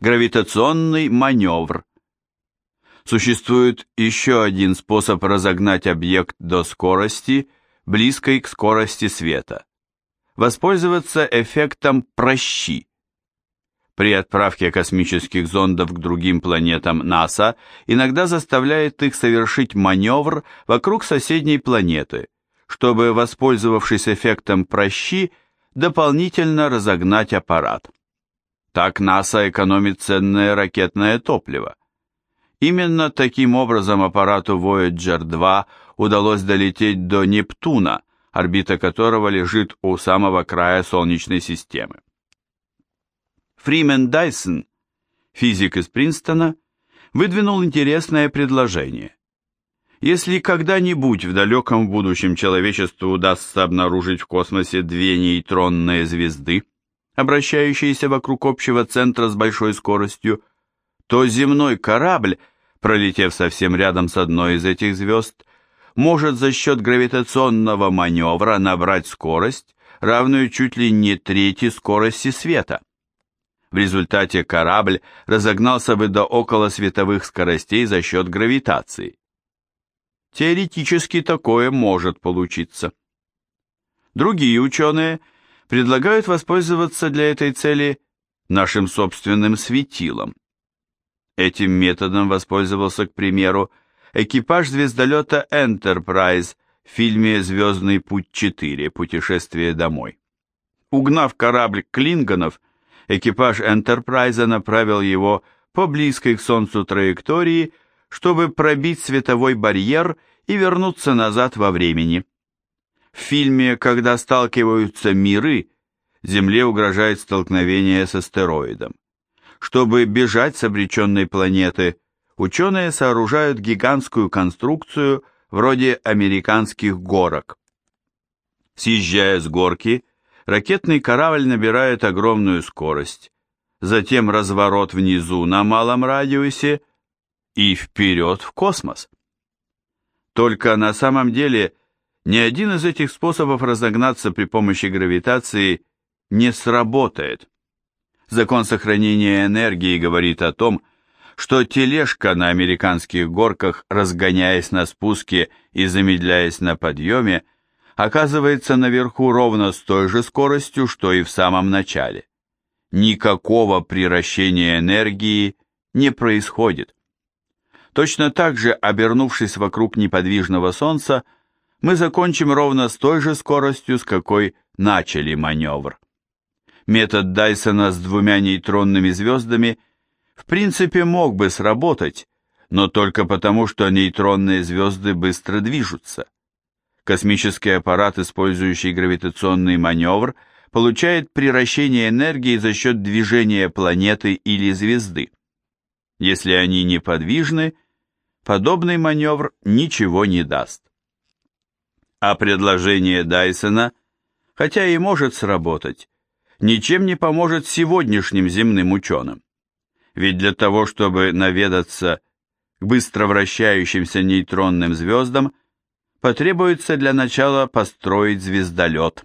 Гравитационный маневр. Существует еще один способ разогнать объект до скорости, близкой к скорости света. Воспользоваться эффектом прощи. При отправке космических зондов к другим планетам НАСА иногда заставляет их совершить маневр вокруг соседней планеты, чтобы, воспользовавшись эффектом прощи, дополнительно разогнать аппарат. Так НАСА экономит ценное ракетное топливо. Именно таким образом аппарату Voyager 2 удалось долететь до Нептуна, орбита которого лежит у самого края Солнечной системы. Фримен Дайсон, физик из Принстона, выдвинул интересное предложение. Если когда-нибудь в далеком будущем человечеству удастся обнаружить в космосе две нейтронные звезды, обращающиеся вокруг общего центра с большой скоростью, то земной корабль, пролетев совсем рядом с одной из этих звезд, может за счет гравитационного маневра набрать скорость, равную чуть ли не трети скорости света. В результате корабль разогнался бы до около световых скоростей за счет гравитации. Теоретически такое может получиться. Другие ученые предлагают воспользоваться для этой цели нашим собственным светилом. Этим методом воспользовался, к примеру, экипаж звездолета Enterprise в фильме «Звездный путь 4. Путешествие домой». Угнав корабль Клинганов, экипаж Энтерпрайза направил его по близкой к Солнцу траектории, чтобы пробить световой барьер и вернуться назад во времени. В фильме «Когда сталкиваются миры» Земле угрожает столкновение с астероидом. Чтобы бежать с обреченной планеты, ученые сооружают гигантскую конструкцию вроде американских горок. Съезжая с горки, ракетный корабль набирает огромную скорость, затем разворот внизу на малом радиусе и вперед в космос. Только на самом деле ни один из этих способов разогнаться при помощи гравитации не сработает. Закон сохранения энергии говорит о том, что тележка на американских горках, разгоняясь на спуске и замедляясь на подъеме, оказывается наверху ровно с той же скоростью, что и в самом начале. Никакого приращения энергии не происходит. Точно так же, обернувшись вокруг неподвижного Солнца, мы закончим ровно с той же скоростью, с какой начали маневр. Метод Дайсона с двумя нейтронными звездами в принципе мог бы сработать, но только потому, что нейтронные звезды быстро движутся. Космический аппарат, использующий гравитационный маневр, получает приращение энергии за счет движения планеты или звезды. Если они неподвижны, подобный маневр ничего не даст. А предложение Дайсона, хотя и может сработать, ничем не поможет сегодняшним земным ученым. Ведь для того, чтобы наведаться к быстро вращающимся нейтронным звездам, потребуется для начала построить звездолет.